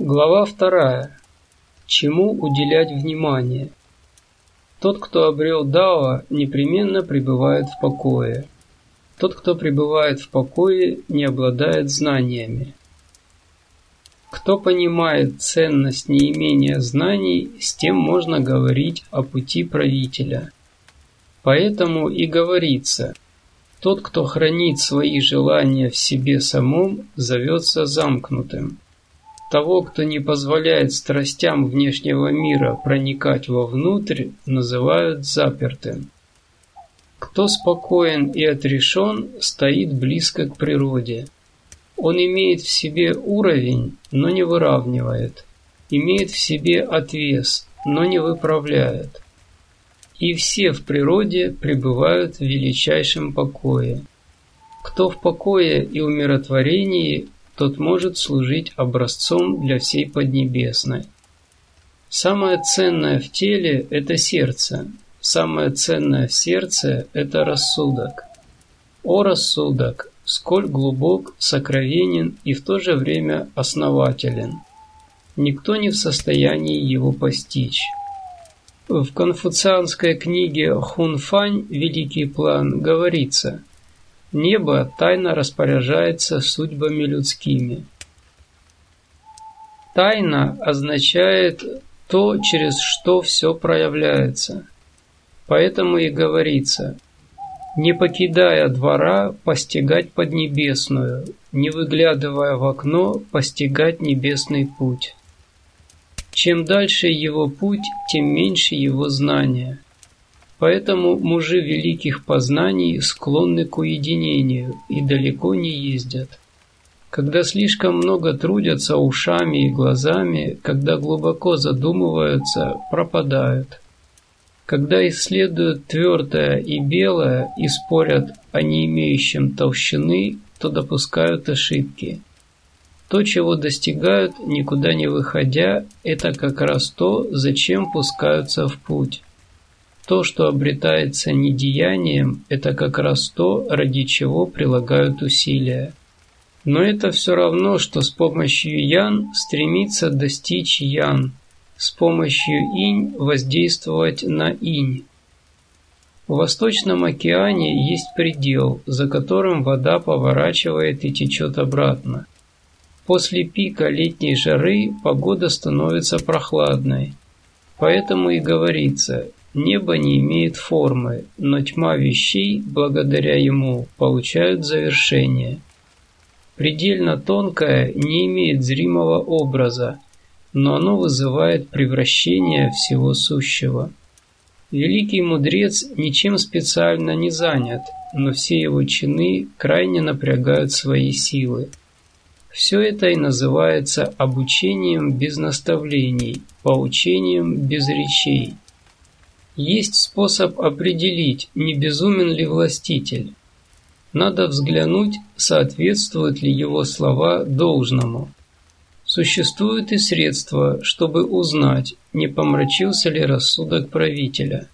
Глава вторая. Чему уделять внимание? Тот, кто обрел Дао, непременно пребывает в покое. Тот, кто пребывает в покое, не обладает знаниями. Кто понимает ценность неимения знаний, с тем можно говорить о пути правителя. Поэтому и говорится, тот, кто хранит свои желания в себе самом, зовется замкнутым. Того, кто не позволяет страстям внешнего мира проникать вовнутрь, называют запертым. Кто спокоен и отрешен, стоит близко к природе. Он имеет в себе уровень, но не выравнивает, имеет в себе отвес, но не выправляет. И все в природе пребывают в величайшем покое. Кто в покое и умиротворении, тот может служить образцом для всей Поднебесной. Самое ценное в теле – это сердце, самое ценное в сердце – это рассудок. О рассудок, сколь глубок, сокровенен и в то же время основателен. Никто не в состоянии его постичь. В конфуцианской книге «Хунфань. Великий план» говорится «Небо тайно распоряжается судьбами людскими». Тайна означает то, через что все проявляется. Поэтому и говорится не покидая двора, постигать Поднебесную, не выглядывая в окно, постигать небесный путь. Чем дальше его путь, тем меньше его знания. Поэтому мужи великих познаний склонны к уединению и далеко не ездят. Когда слишком много трудятся ушами и глазами, когда глубоко задумываются, пропадают. Когда исследуют твердое и белое и спорят о не имеющем толщины, то допускают ошибки. То, чего достигают, никуда не выходя, это как раз то, зачем пускаются в путь. То, что обретается недеянием, это как раз то, ради чего прилагают усилия. Но это все равно, что с помощью ян стремиться достичь ян – с помощью инь воздействовать на инь. В Восточном океане есть предел, за которым вода поворачивает и течет обратно. После пика летней жары погода становится прохладной. Поэтому и говорится, небо не имеет формы, но тьма вещей, благодаря ему, получают завершение. Предельно тонкое не имеет зримого образа, но оно вызывает превращение всего сущего. Великий мудрец ничем специально не занят, но все его чины крайне напрягают свои силы. Все это и называется обучением без наставлений, поучением без речей. Есть способ определить, не безумен ли властитель. Надо взглянуть, соответствуют ли его слова должному. Существуют и средства, чтобы узнать, не помрачился ли рассудок правителя.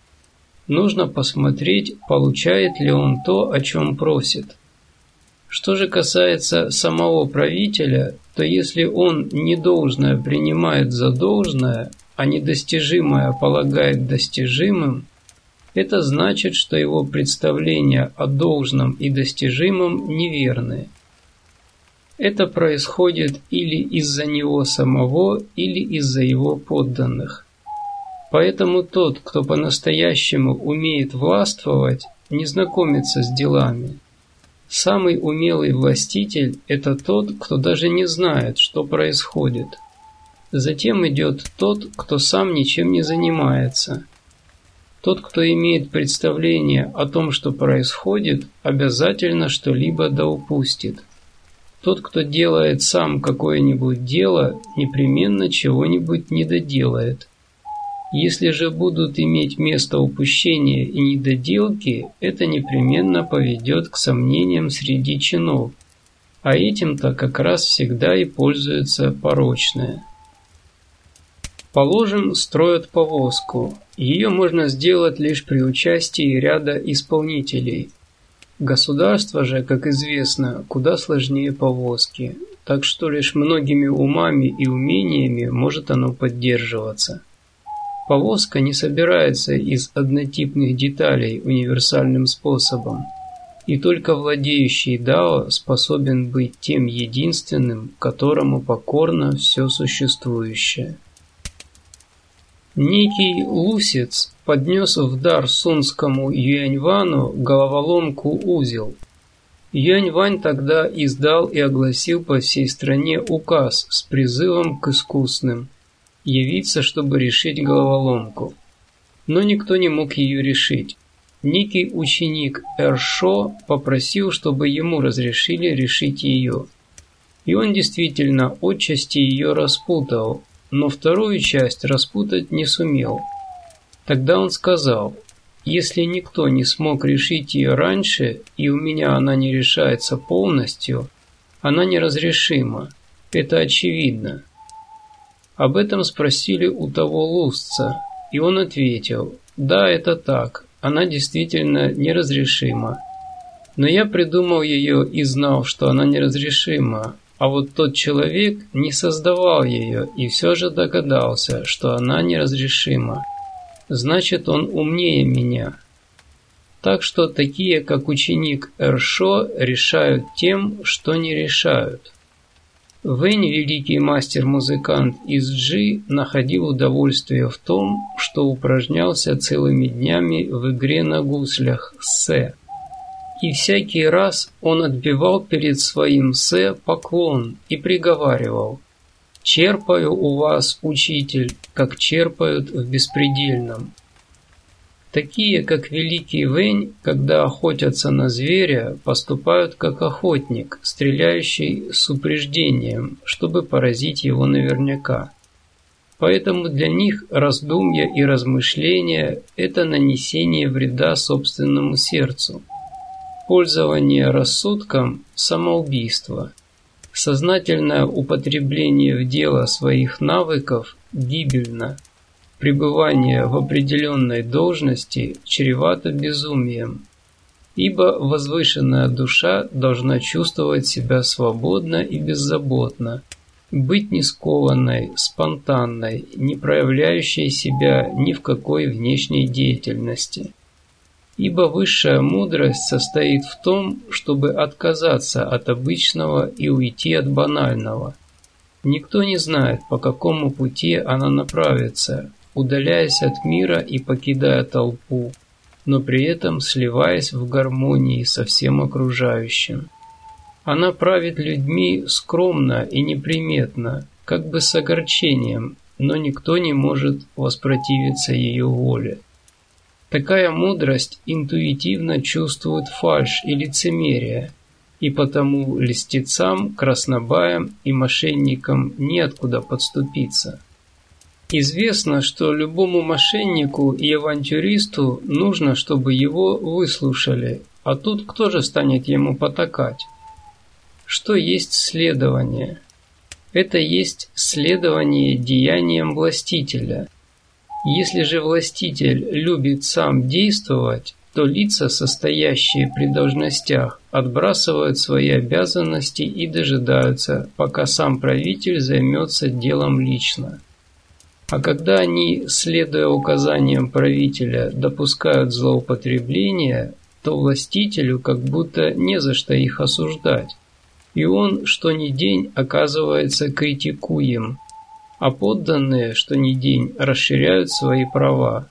Нужно посмотреть, получает ли он то, о чем просит. Что же касается самого правителя, то если он недолжное принимает за должное, а недостижимое полагает достижимым, это значит, что его представления о должном и достижимом неверные – это происходит или из-за него самого, или из-за его подданных. Поэтому тот, кто по-настоящему умеет властвовать, не знакомится с делами. Самый умелый властитель – это тот, кто даже не знает, что происходит. Затем идет тот, кто сам ничем не занимается. Тот, кто имеет представление о том, что происходит, обязательно что-либо да упустит. Тот, кто делает сам какое-нибудь дело, непременно чего-нибудь не доделает. Если же будут иметь место упущения и недоделки, это непременно поведет к сомнениям среди чинов, а этим-то как раз всегда и пользуются порочные. Положим, строят повозку. Ее можно сделать лишь при участии ряда исполнителей – Государство же, как известно, куда сложнее повозки. так что лишь многими умами и умениями может оно поддерживаться. Повозка не собирается из однотипных деталей универсальным способом, и только владеющий Дао способен быть тем единственным, которому покорно все существующее. Некий лусец поднес в дар сунскому Юаньвану головоломку узел. Юаньвань тогда издал и огласил по всей стране указ с призывом к искусным явиться, чтобы решить головоломку. Но никто не мог ее решить. Некий ученик Эршо попросил, чтобы ему разрешили решить ее. И он действительно отчасти ее распутал, но вторую часть распутать не сумел – Тогда он сказал, если никто не смог решить ее раньше, и у меня она не решается полностью, она неразрешима. Это очевидно. Об этом спросили у того лустца, и он ответил, да, это так, она действительно неразрешима. Но я придумал ее и знал, что она неразрешима, а вот тот человек не создавал ее и все же догадался, что она неразрешима значит он умнее меня. Так что такие, как ученик Эршо, решают тем, что не решают. Вэнь, великий мастер-музыкант из Джи, находил удовольствие в том, что упражнялся целыми днями в игре на гуслях Сэ. И всякий раз он отбивал перед своим Сэ поклон и приговаривал Черпаю у вас, учитель, как черпают в беспредельном. Такие, как великий Вэнь, когда охотятся на зверя, поступают как охотник, стреляющий с упреждением, чтобы поразить его наверняка. Поэтому для них раздумья и размышления – это нанесение вреда собственному сердцу. Пользование рассудком – самоубийство. Сознательное употребление в дело своих навыков гибельно. Пребывание в определенной должности чревато безумием, ибо возвышенная душа должна чувствовать себя свободно и беззаботно, быть не скованной, спонтанной, не проявляющей себя ни в какой внешней деятельности ибо высшая мудрость состоит в том, чтобы отказаться от обычного и уйти от банального. Никто не знает, по какому пути она направится, удаляясь от мира и покидая толпу, но при этом сливаясь в гармонии со всем окружающим. Она правит людьми скромно и неприметно, как бы с огорчением, но никто не может воспротивиться ее воле. Такая мудрость интуитивно чувствует фальшь и лицемерие, и потому листецам, краснобаям и мошенникам неоткуда подступиться. Известно, что любому мошеннику и авантюристу нужно, чтобы его выслушали, а тут кто же станет ему потакать? Что есть следование? Это есть следование деяниям властителя – если же властитель любит сам действовать, то лица, состоящие при должностях, отбрасывают свои обязанности и дожидаются, пока сам правитель займется делом лично. А когда они, следуя указаниям правителя, допускают злоупотребления, то властителю как будто не за что их осуждать, и он что ни день оказывается критикуем – а подданные, что ни день, расширяют свои права.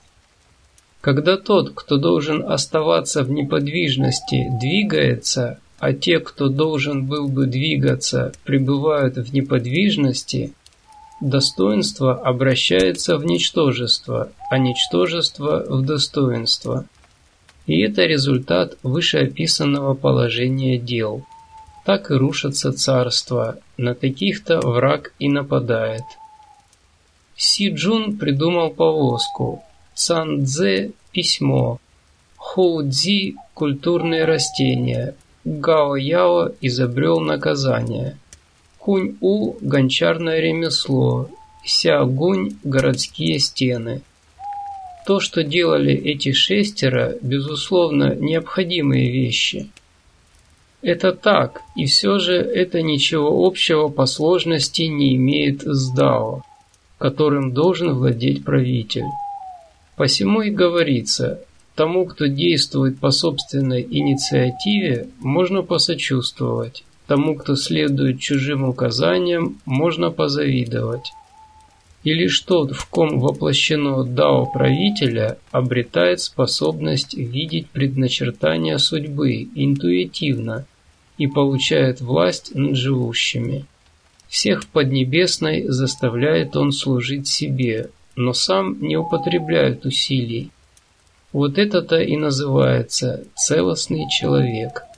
Когда тот, кто должен оставаться в неподвижности, двигается, а те, кто должен был бы двигаться, пребывают в неподвижности, достоинство обращается в ничтожество, а ничтожество в достоинство. И это результат вышеописанного положения дел. Так и рушатся царства, на таких-то враг и нападает. Си Джун придумал повозку, Цан Цзэ – письмо, Хоу Цзи – культурные растения, Гао Яо изобрел наказание, Кунь У – гончарное ремесло, Ся Гунь – городские стены. То, что делали эти шестеро, безусловно, необходимые вещи. Это так, и все же это ничего общего по сложности не имеет с Дао, которым должен владеть правитель. Посему и говорится, тому, кто действует по собственной инициативе, можно посочувствовать, тому, кто следует чужим указаниям, можно позавидовать. И лишь тот, в ком воплощено дао правителя, обретает способность видеть предначертания судьбы интуитивно и получает власть над живущими. Всех Поднебесной заставляет он служить себе, но сам не употребляет усилий. Вот это-то и называется целостный человек –